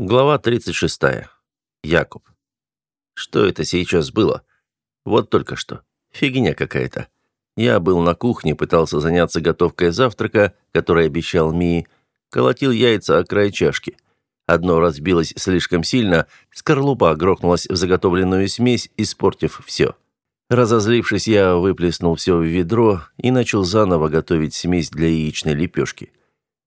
Глава 36. Якуб. Что это сейчас было? Вот только что. Фигня какая-то. Я был на кухне, пытался заняться готовкой завтрака, который обещал Мии, колотил яйца о край чашки. Одно разбилось слишком сильно, скорлупа грохнулась в заготовленную смесь, испортив все. Разозлившись, я выплеснул все в ведро и начал заново готовить смесь для яичной лепешки.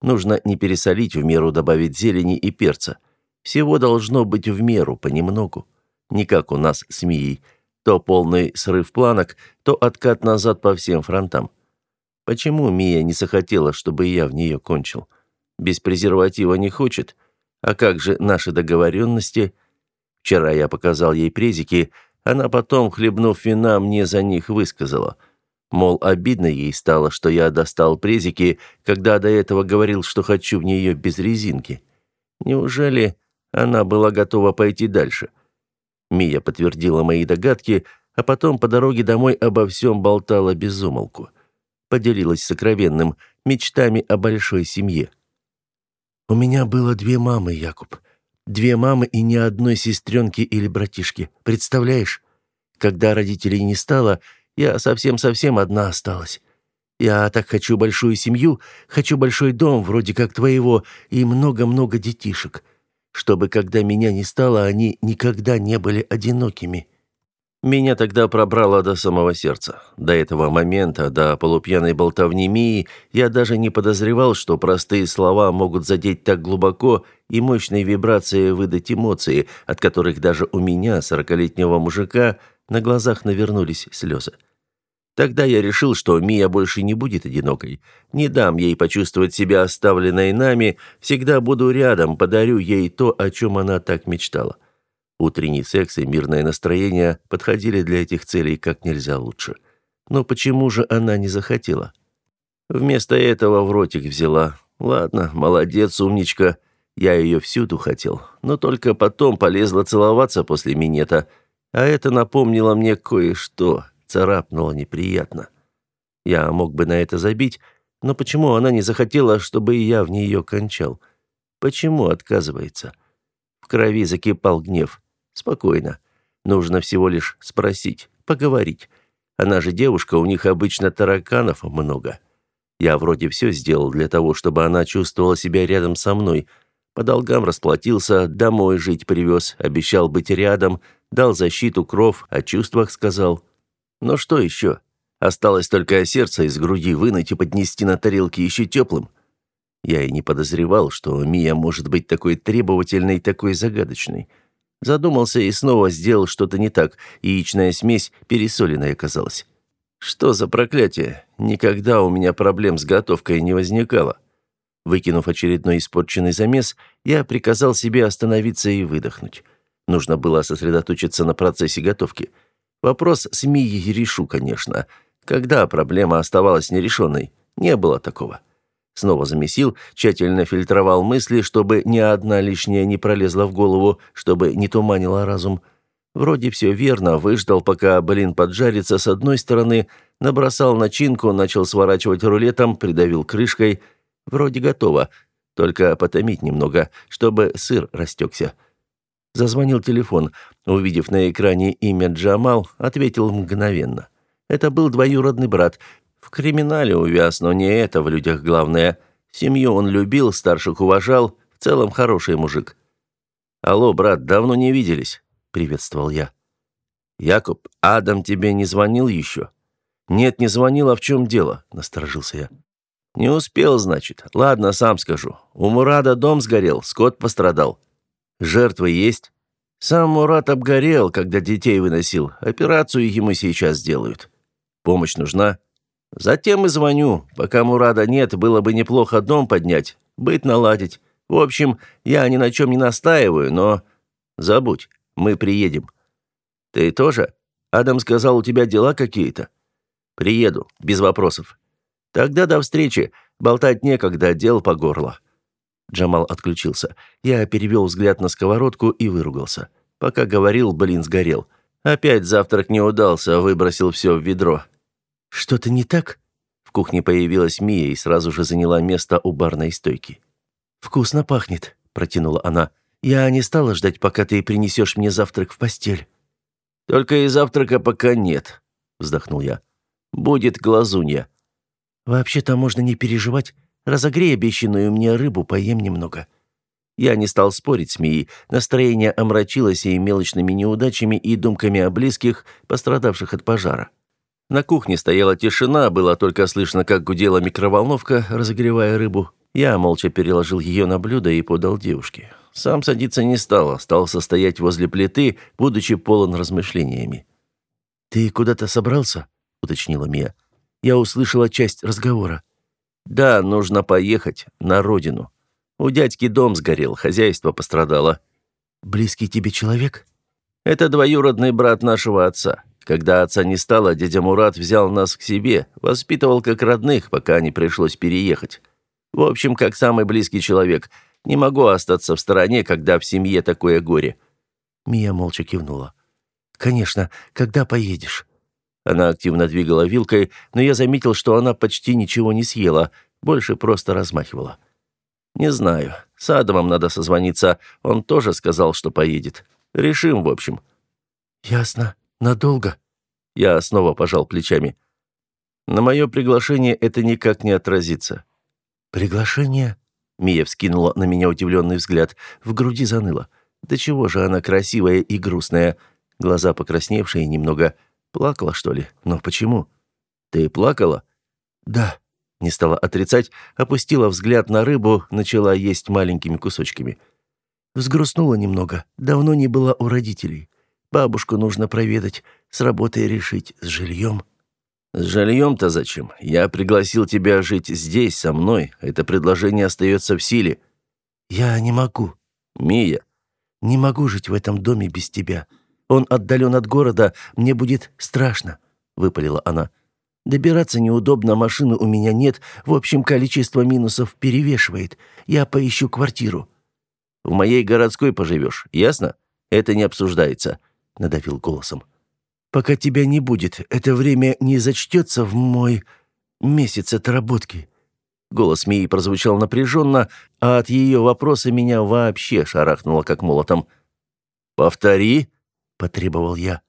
Нужно не пересолить, в меру добавить зелени и перца – всего должно быть в меру, понемногу. Не как у нас с Мией. То полный срыв планок, то откат назад по всем фронтам. Почему Мия не захотела, чтобы я в нее кончил? Без презерватива не хочет. А как же наши договоренности? Вчера я показал ей презики, она потом, хлебнув вина, мне за них высказала. Мол, обидно ей стало, что я достал презики, когда до этого говорил, что хочу в нее без резинки. Неужели она была готова пойти дальше. Мия подтвердила мои догадки, а потом по дороге домой обо всем болтала без умолку. Поделилась сокровенным, мечтами о большой семье. «У меня было две мамы, Якуб. Две мамы и ни одной сестренки или братишки. Представляешь? Когда родителей не стало, я совсем-совсем одна осталась. Я так хочу большую семью, хочу большой дом, вроде как твоего, и много-много детишек чтобы, когда меня не стало, они никогда не были одинокими. Меня тогда пробрало до самого сердца. До этого момента, до полупьяной болтовни Мии, я даже не подозревал, что простые слова могут задеть так глубоко и мощные вибрации выдать эмоции, от которых даже у меня, сорокалетнего мужика, на глазах навернулись слезы. Тогда я решил, что Мия больше не будет одинокой. Не дам ей почувствовать себя оставленной нами, всегда буду рядом, подарю ей то, о чем она так мечтала. Утренний секс и мирное настроение подходили для этих целей как нельзя лучше. Но почему же она не захотела? Вместо этого в ротик взяла. Ладно, молодец, умничка. Я ее всюду хотел. Но только потом полезла целоваться после минета. А это напомнило мне кое-что царапнуло неприятно. Я мог бы на это забить, но почему она не захотела, чтобы я в нее кончал? Почему отказывается? В крови закипал гнев. Спокойно. Нужно всего лишь спросить, поговорить. Она же девушка, у них обычно тараканов много. Я вроде все сделал для того, чтобы она чувствовала себя рядом со мной. По долгам расплатился, домой жить привез, обещал быть рядом, дал защиту, кров, о чувствах сказал. Но что еще? Осталось только сердце из груди вынуть и поднести на тарелке еще теплым. Я и не подозревал, что Мия может быть такой требовательной, такой загадочной. Задумался и снова сделал что-то не так, яичная смесь пересоленная оказалась. Что за проклятие? Никогда у меня проблем с готовкой не возникало. Выкинув очередной испорченный замес, я приказал себе остановиться и выдохнуть. Нужно было сосредоточиться на процессе готовки – Вопрос с Мией решу, конечно. Когда проблема оставалась нерешенной? Не было такого. Снова замесил, тщательно фильтровал мысли, чтобы ни одна лишняя не пролезла в голову, чтобы не туманила разум. Вроде все верно, выждал, пока блин поджарится с одной стороны, набросал начинку, начал сворачивать рулетом, придавил крышкой. Вроде готово, только потомить немного, чтобы сыр растекся. Зазвонил телефон. Увидев на экране имя Джамал, ответил мгновенно. Это был двоюродный брат. В криминале увяз, но не это в людях главное. Семью он любил, старших уважал, в целом хороший мужик. «Алло, брат, давно не виделись», — приветствовал я. «Якуб, Адам тебе не звонил еще?» «Нет, не звонил, а в чем дело?» — насторожился я. «Не успел, значит. Ладно, сам скажу. У Мурада дом сгорел, скот пострадал. Жертвы есть? Сам Мурат обгорел, когда детей выносил. Операцию ему сейчас сделают. Помощь нужна? Затем и звоню. Пока Мурада нет, было бы неплохо дом поднять, быт наладить. В общем, я ни на чем не настаиваю, но... Забудь, мы приедем. Ты тоже? Адам сказал, у тебя дела какие-то? Приеду, без вопросов. Тогда до встречи. Болтать некогда, дел по горло. Джамал отключился. Я перевел взгляд на сковородку и выругался. Пока говорил, блин, сгорел. Опять завтрак не удался, выбросил все в ведро. «Что-то не так?» В кухне появилась Мия и сразу же заняла место у барной стойки. «Вкусно пахнет», — протянула она. Я не стала ждать, пока ты принесешь мне завтрак в постель». «Только и завтрака пока нет», — вздохнул я. «Будет глазунья». «Вообще-то можно не переживать. Разогрей обещанную мне рыбу, поем немного». Я не стал спорить с Мией. Настроение омрачилось и мелочными неудачами, и думками о близких, пострадавших от пожара. На кухне стояла тишина, было только слышно, как гудела микроволновка, разогревая рыбу. Я молча переложил ее на блюдо и подал девушке. Сам садиться не стал, стал состоять возле плиты, будучи полон размышлениями. «Ты куда-то собрался?» — уточнила Мия. «Я услышала часть разговора». «Да, нужно поехать на родину. У дядьки дом сгорел, хозяйство пострадало». «Близкий тебе человек?» «Это двоюродный брат нашего отца. Когда отца не стало, дядя Мурат взял нас к себе, воспитывал как родных, пока не пришлось переехать. В общем, как самый близкий человек. Не могу остаться в стороне, когда в семье такое горе». Мия молча кивнула. «Конечно, когда поедешь?» Она активно двигала вилкой, но я заметил, что она почти ничего не съела, больше просто размахивала. «Не знаю. С Адамом надо созвониться. Он тоже сказал, что поедет. Решим, в общем». «Ясно. Надолго?» Я снова пожал плечами. «На мое приглашение это никак не отразится». «Приглашение?» Мия вскинула на меня удивленный взгляд. В груди заныло. «Да чего же она красивая и грустная?» Глаза покрасневшие немного. Плакала, что ли? Но почему? «Ты плакала?» «Да», — не стала отрицать, опустила взгляд на рыбу, начала есть маленькими кусочками. Взгрустнула немного. Давно не была у родителей. Бабушку нужно проведать, с работой решить, с жильем. «С жильем-то зачем? Я пригласил тебя жить здесь, со мной. Это предложение остается в силе». «Я не могу». «Мия». «Не могу жить в этом доме без тебя. Он отдален от города, мне будет страшно», — выпалила она. «Добираться неудобно, машины у меня нет, в общем, количество минусов перевешивает. Я поищу квартиру». «В моей городской поживешь, ясно? Это не обсуждается», — надавил голосом. Пока тебя не будет, это время не зачтется в мой месяц отработки». Голос Мии прозвучал напряженно, а от ее вопроса меня вообще шарахнуло как молотом. «Повтори», — потребовал я.